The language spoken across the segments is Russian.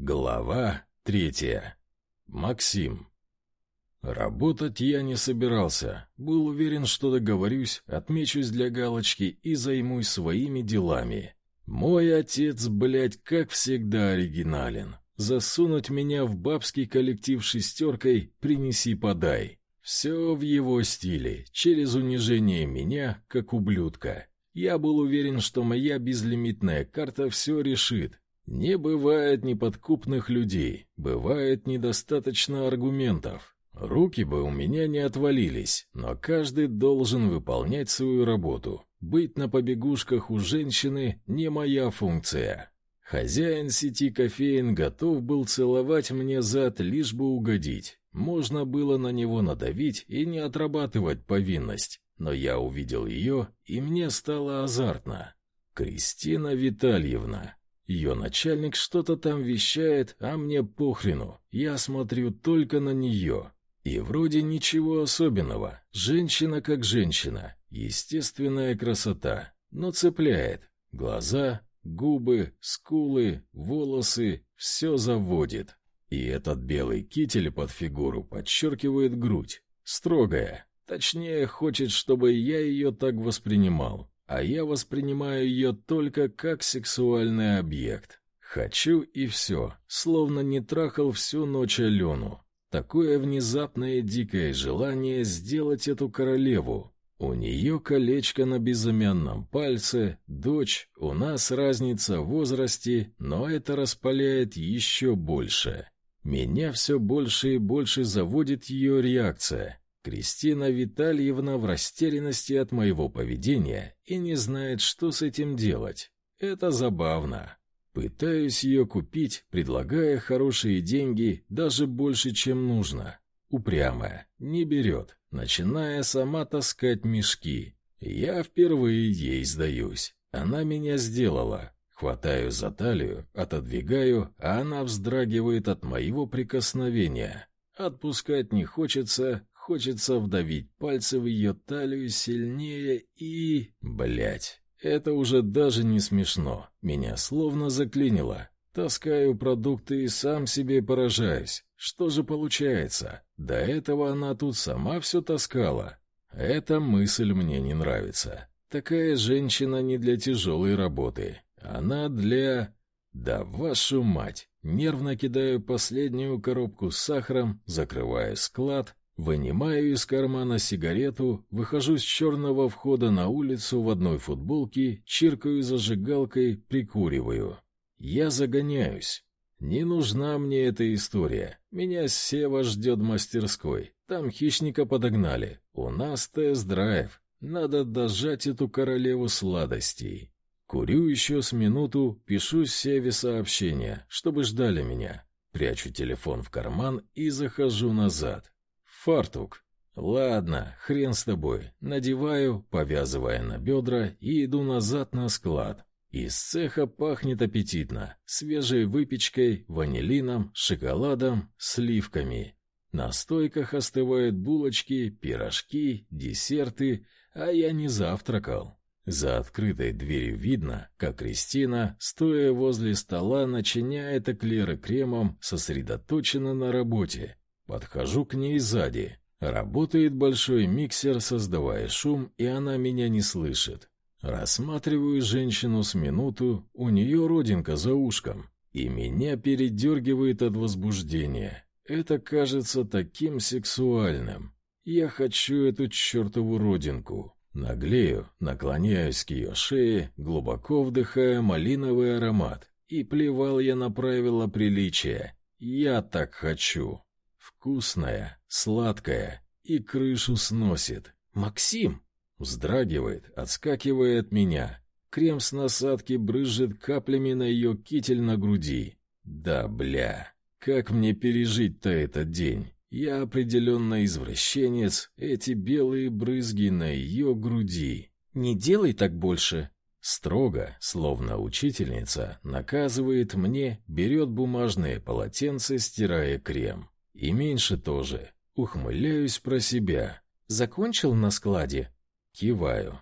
Глава третья. Максим. Работать я не собирался. Был уверен, что договорюсь, отмечусь для галочки и займусь своими делами. Мой отец, блядь, как всегда оригинален. Засунуть меня в бабский коллектив шестеркой «принеси-подай». Все в его стиле, через унижение меня, как ублюдка. Я был уверен, что моя безлимитная карта все решит, не бывает неподкупных людей, бывает недостаточно аргументов. Руки бы у меня не отвалились, но каждый должен выполнять свою работу. Быть на побегушках у женщины не моя функция. Хозяин сети кофеин готов был целовать мне зад, лишь бы угодить. Можно было на него надавить и не отрабатывать повинность, но я увидел ее, и мне стало азартно. Кристина Витальевна, ее начальник что-то там вещает, а мне похрену. Я смотрю только на нее. И вроде ничего особенного. Женщина как женщина. Естественная красота. Но цепляет. Глаза, губы, скулы, волосы — все заводит. И этот белый китель под фигуру подчеркивает грудь. Строгая. Точнее, хочет, чтобы я ее так воспринимал а я воспринимаю ее только как сексуальный объект. Хочу и все, словно не трахал всю ночь Алену. Такое внезапное дикое желание сделать эту королеву. У нее колечко на безымянном пальце, дочь, у нас разница в возрасте, но это распаляет еще больше. Меня все больше и больше заводит ее реакция. Кристина Витальевна в растерянности от моего поведения и не знает, что с этим делать. Это забавно. Пытаюсь ее купить, предлагая хорошие деньги, даже больше, чем нужно. Упрямая, не берет, начиная сама таскать мешки. Я впервые ей сдаюсь. Она меня сделала. Хватаю за талию, отодвигаю, а она вздрагивает от моего прикосновения. Отпускать не хочется, Хочется вдавить пальцы в ее талию сильнее и... Блять, это уже даже не смешно. Меня словно заклинило. Таскаю продукты и сам себе поражаюсь. Что же получается? До этого она тут сама все таскала. Эта мысль мне не нравится. Такая женщина не для тяжелой работы. Она для... Да вашу мать! Нервно кидаю последнюю коробку с сахаром, закрываю склад Вынимаю из кармана сигарету, выхожу с черного входа на улицу в одной футболке, чиркаю зажигалкой, прикуриваю. Я загоняюсь. Не нужна мне эта история. Меня Сева ждет в мастерской. Там хищника подогнали. У нас тест-драйв. Надо дожать эту королеву сладостей. Курю еще с минуту, пишу Севе сообщение, чтобы ждали меня. Прячу телефон в карман и захожу назад. Фартук. Ладно, хрен с тобой. Надеваю, повязывая на бедра, и иду назад на склад. Из цеха пахнет аппетитно. Свежей выпечкой, ванилином, шоколадом, сливками. На стойках остывают булочки, пирожки, десерты, а я не завтракал. За открытой дверью видно, как Кристина, стоя возле стола, начиняет эклеры кремом, сосредоточена на работе. Подхожу к ней сзади. Работает большой миксер, создавая шум, и она меня не слышит. Рассматриваю женщину с минуту, у нее родинка за ушком, и меня передергивает от возбуждения. Это кажется таким сексуальным. Я хочу эту чертову родинку. Наглею, наклоняюсь к ее шее, глубоко вдыхая малиновый аромат. И плевал я на правила приличия. Я так хочу. Вкусная, сладкая и крышу сносит. «Максим!» Вздрагивает, отскакивая от меня. Крем с насадки брызжет каплями на ее китель на груди. Да, бля, как мне пережить-то этот день? Я определенно извращенец, эти белые брызги на ее груди. Не делай так больше. Строго, словно учительница, наказывает мне, берет бумажные полотенца, стирая крем. И меньше тоже. Ухмыляюсь про себя. Закончил на складе? Киваю.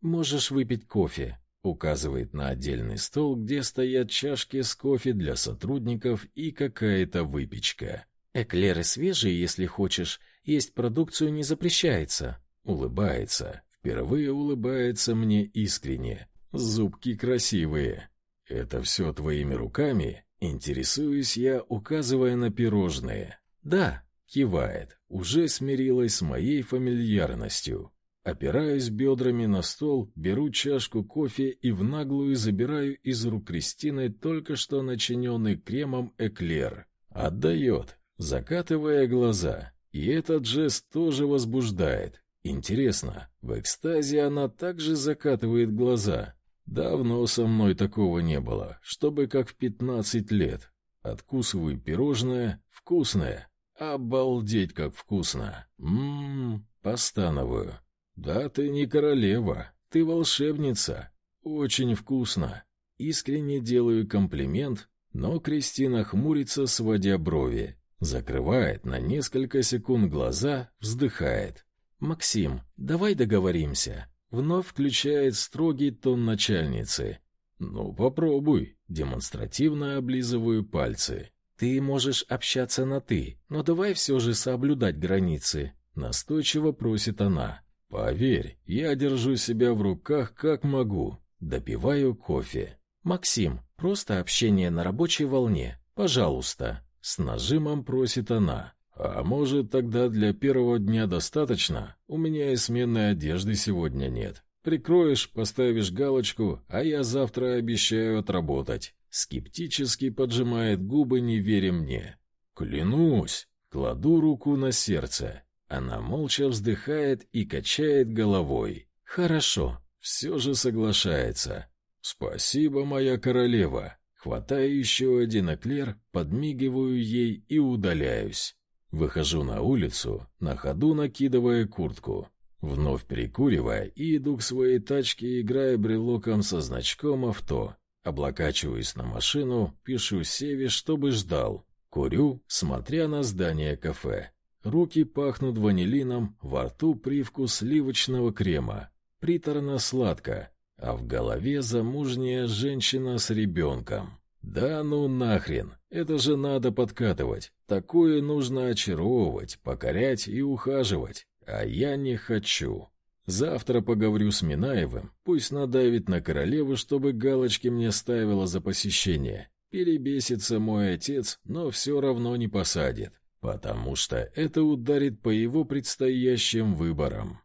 Можешь выпить кофе. указывает на отдельный стол, где стоят чашки с кофе для сотрудников и какая-то выпечка. Эклеры свежие, если хочешь, есть продукцию не запрещается. Улыбается. Впервые улыбается мне искренне. Зубки красивые. Это все твоими руками? Интересуюсь я, указывая на пирожные. Да, кивает. Уже смирилась с моей фамильярностью. Опираюсь бедрами на стол, беру чашку кофе и в наглую забираю из рук Кристины только что начиненный кремом эклер. Отдает, закатывая глаза. И этот жест тоже возбуждает. Интересно, в экстазе она также закатывает глаза. Давно со мной такого не было, чтобы как в пятнадцать лет. Откусываю пирожное, вкусное. Обалдеть, как вкусно. Ммм, постановую. Да ты не королева, ты волшебница. Очень вкусно. Искренне делаю комплимент, но Кристина хмурится, сводя брови. Закрывает на несколько секунд глаза, вздыхает. «Максим, давай договоримся». Вновь включает строгий тон начальницы. «Ну, попробуй». Демонстративно облизываю пальцы. «Ты можешь общаться на «ты», но давай все же соблюдать границы», — настойчиво просит она. Поверь, я держу себя в руках как могу. Допиваю кофе. Максим, просто общение на рабочей волне. Пожалуйста, с нажимом просит она. А может, тогда для первого дня достаточно? У меня и сменной одежды сегодня нет. Прикроешь, поставишь галочку, а я завтра обещаю отработать. Скептически поджимает губы, не веря мне. Клянусь, кладу руку на сердце. Она молча вздыхает и качает головой. Хорошо, все же соглашается. Спасибо, моя королева. Хватаю еще один эклер, подмигиваю ей и удаляюсь. Выхожу на улицу, на ходу накидывая куртку. Вновь перекуривая и иду к своей тачке, играя брелоком со значком авто. Облокачиваюсь на машину, пишу Севе, чтобы ждал. Курю, смотря на здание кафе. Руки пахнут ванилином, во рту привкус сливочного крема. Приторно-сладко, а в голове замужняя женщина с ребенком. Да ну нахрен, это же надо подкатывать. Такое нужно очаровывать, покорять и ухаживать. А я не хочу. Завтра поговорю с Минаевым, пусть надавит на королеву, чтобы галочки мне ставила за посещение. Перебесится мой отец, но все равно не посадит потому что это ударит по его предстоящим выборам.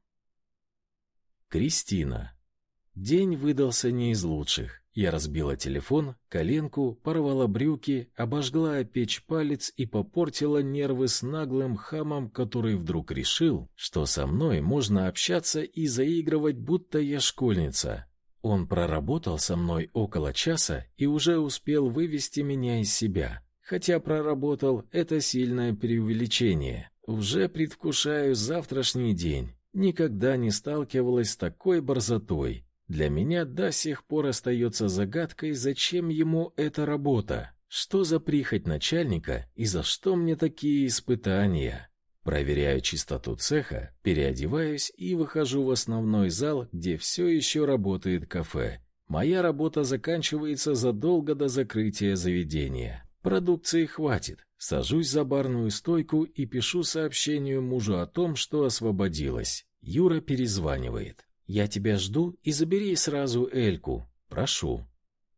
Кристина. День выдался не из лучших. Я разбила телефон, коленку, порвала брюки, обожгла печь палец и попортила нервы с наглым хамом, который вдруг решил, что со мной можно общаться и заигрывать, будто я школьница. Он проработал со мной около часа и уже успел вывести меня из себя. Хотя проработал это сильное преувеличение. Уже предвкушаю завтрашний день. Никогда не сталкивалась с такой борзотой. Для меня до сих пор остается загадкой, зачем ему эта работа. Что за прихоть начальника и за что мне такие испытания? Проверяю чистоту цеха, переодеваюсь и выхожу в основной зал, где все еще работает кафе. Моя работа заканчивается задолго до закрытия заведения. Продукции хватит. Сажусь за барную стойку и пишу сообщению мужу о том, что освободилась. Юра перезванивает. Я тебя жду и забери сразу Эльку. Прошу.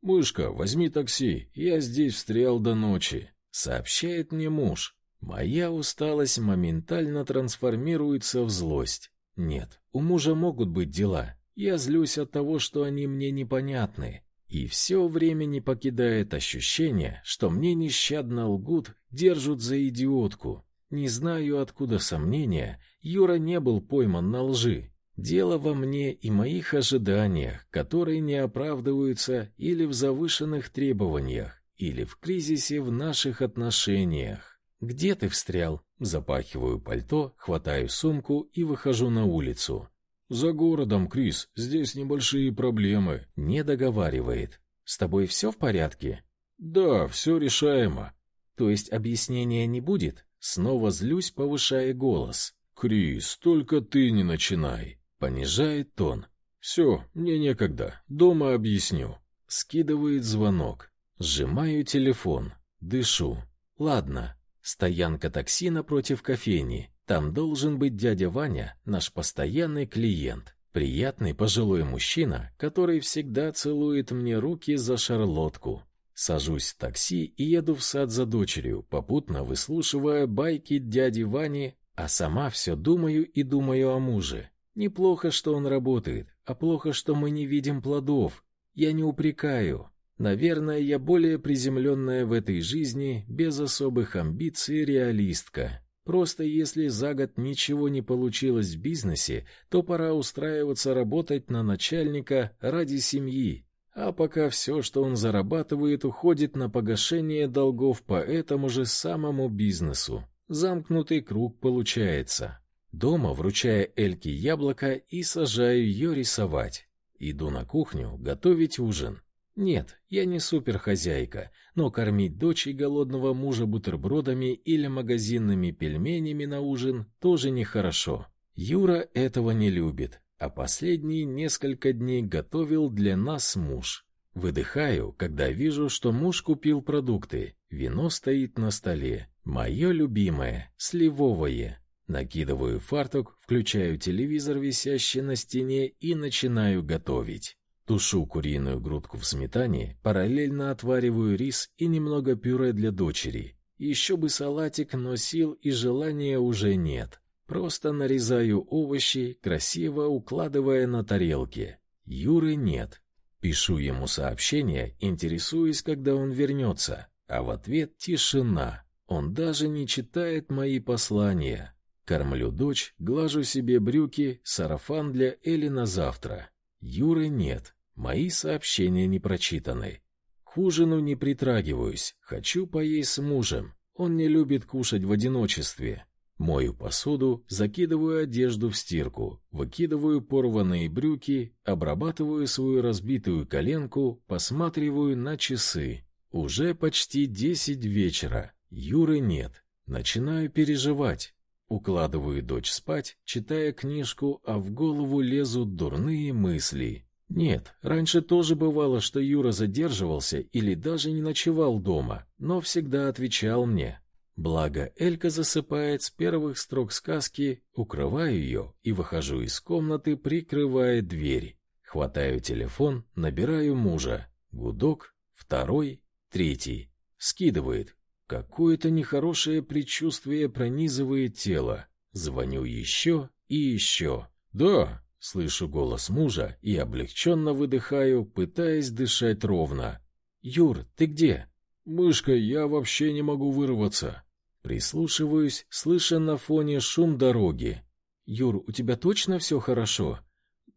Мышка, возьми такси. Я здесь встрял до ночи, сообщает мне муж. Моя усталость моментально трансформируется в злость. Нет, у мужа могут быть дела. Я злюсь от того, что они мне непонятны. И все время не покидает ощущение, что мне нещадно лгут, держат за идиотку. Не знаю, откуда сомнения, Юра не был пойман на лжи. Дело во мне и моих ожиданиях, которые не оправдываются или в завышенных требованиях, или в кризисе в наших отношениях. Где ты встрял? Запахиваю пальто, хватаю сумку и выхожу на улицу. «За городом, Крис, здесь небольшие проблемы», — не договаривает. «С тобой все в порядке?» «Да, все решаемо». «То есть объяснения не будет?» Снова злюсь, повышая голос. «Крис, только ты не начинай», — понижает тон. Все, мне некогда. Дома объясню. Скидывает звонок. Сжимаю телефон. Дышу. Ладно. Стоянка такси напротив кофейни. Там должен быть дядя Ваня, наш постоянный клиент. Приятный пожилой мужчина, который всегда целует мне руки за шарлотку. Сажусь в такси и еду в сад за дочерью, попутно выслушивая байки дяди Вани, а сама все думаю и думаю о муже. Неплохо, что он работает, а плохо, что мы не видим плодов. Я не упрекаю. Наверное, я более приземленная в этой жизни, без особых амбиций реалистка. Просто если за год ничего не получилось в бизнесе, то пора устраиваться работать на начальника ради семьи, а пока все, что он зарабатывает, уходит на погашение долгов по этому же самому бизнесу. Замкнутый круг получается. Дома вручая Эльке яблоко и сажаю ее рисовать. Иду на кухню готовить ужин. Нет, я не суперхозяйка, но кормить дочь и голодного мужа бутербродами или магазинными пельменями на ужин тоже нехорошо. Юра этого не любит, а последние несколько дней готовил для нас муж. Выдыхаю, когда вижу, что муж купил продукты. Вино стоит на столе, мое любимое, сливовое. Накидываю фартук, включаю телевизор, висящий на стене, и начинаю готовить. Тушу куриную грудку в сметане, параллельно отвариваю рис и немного пюре для дочери. Еще бы салатик, но сил и желания уже нет. Просто нарезаю овощи, красиво укладывая на тарелки. Юры нет. Пишу ему сообщение, интересуясь, когда он вернется, а в ответ тишина. Он даже не читает мои послания. Кормлю дочь, глажу себе брюки, сарафан для Эли на завтра. Юры нет. Мои сообщения не прочитаны. К ужину не притрагиваюсь. Хочу поесть с мужем. Он не любит кушать в одиночестве. Мою посуду, закидываю одежду в стирку, выкидываю порванные брюки, обрабатываю свою разбитую коленку, посматриваю на часы. Уже почти десять вечера. Юры нет. Начинаю переживать. Укладываю дочь спать, читая книжку, а в голову лезут дурные мысли. Нет, раньше тоже бывало, что Юра задерживался или даже не ночевал дома, но всегда отвечал мне: Благо, Элька засыпает с первых строк сказки, укрываю ее и выхожу из комнаты, прикрывая дверь. Хватаю телефон, набираю мужа. Гудок, второй, третий. Скидывает. Какое-то нехорошее предчувствие пронизывает тело. Звоню еще и еще. «Да», — слышу голос мужа и облегченно выдыхаю, пытаясь дышать ровно. «Юр, ты где?» «Мышка, я вообще не могу вырваться». Прислушиваюсь, слыша на фоне шум дороги. «Юр, у тебя точно все хорошо?»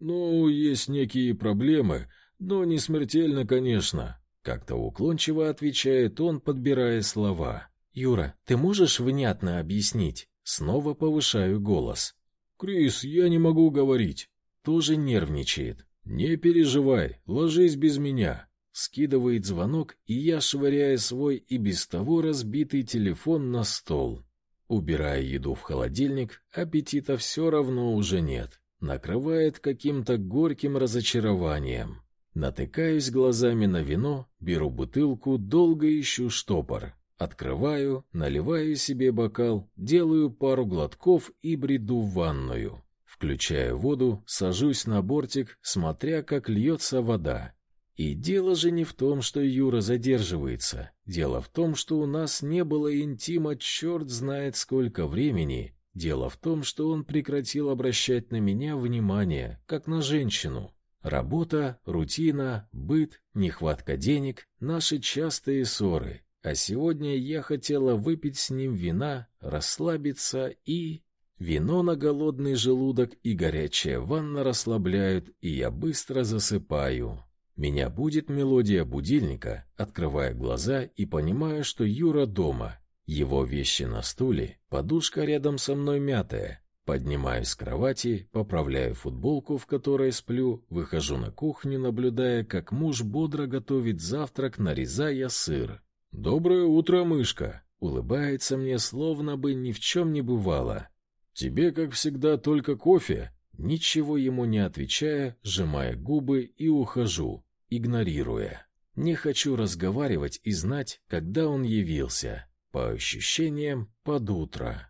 «Ну, есть некие проблемы, но не смертельно, конечно», — как-то уклончиво отвечает он, подбирая слова. «Юра, ты можешь внятно объяснить?» Снова повышаю голос. «Крис, я не могу говорить». Тоже нервничает. «Не переживай, ложись без меня. Скидывает звонок, и я швыряю свой и без того разбитый телефон на стол. Убирая еду в холодильник, аппетита все равно уже нет. Накрывает каким-то горьким разочарованием. Натыкаюсь глазами на вино, беру бутылку, долго ищу штопор. Открываю, наливаю себе бокал, делаю пару глотков и бреду в ванную. Включаю воду, сажусь на бортик, смотря как льется вода. И дело же не в том, что Юра задерживается. Дело в том, что у нас не было интима черт знает сколько времени. Дело в том, что он прекратил обращать на меня внимание, как на женщину. Работа, рутина, быт, нехватка денег — наши частые ссоры. А сегодня я хотела выпить с ним вина, расслабиться и... Вино на голодный желудок и горячая ванна расслабляют, и я быстро засыпаю. Меня будет мелодия будильника, открывая глаза и понимая, что Юра дома. Его вещи на стуле, подушка рядом со мной мятая. Поднимаюсь с кровати, поправляю футболку, в которой сплю, выхожу на кухню, наблюдая, как муж бодро готовит завтрак, нарезая сыр. «Доброе утро, мышка!» Улыбается мне, словно бы ни в чем не бывало. «Тебе, как всегда, только кофе?» Ничего ему не отвечая, сжимая губы и ухожу, игнорируя. Не хочу разговаривать и знать, когда он явился. По ощущениям, под утро.